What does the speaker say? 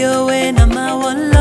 yowe na mawolo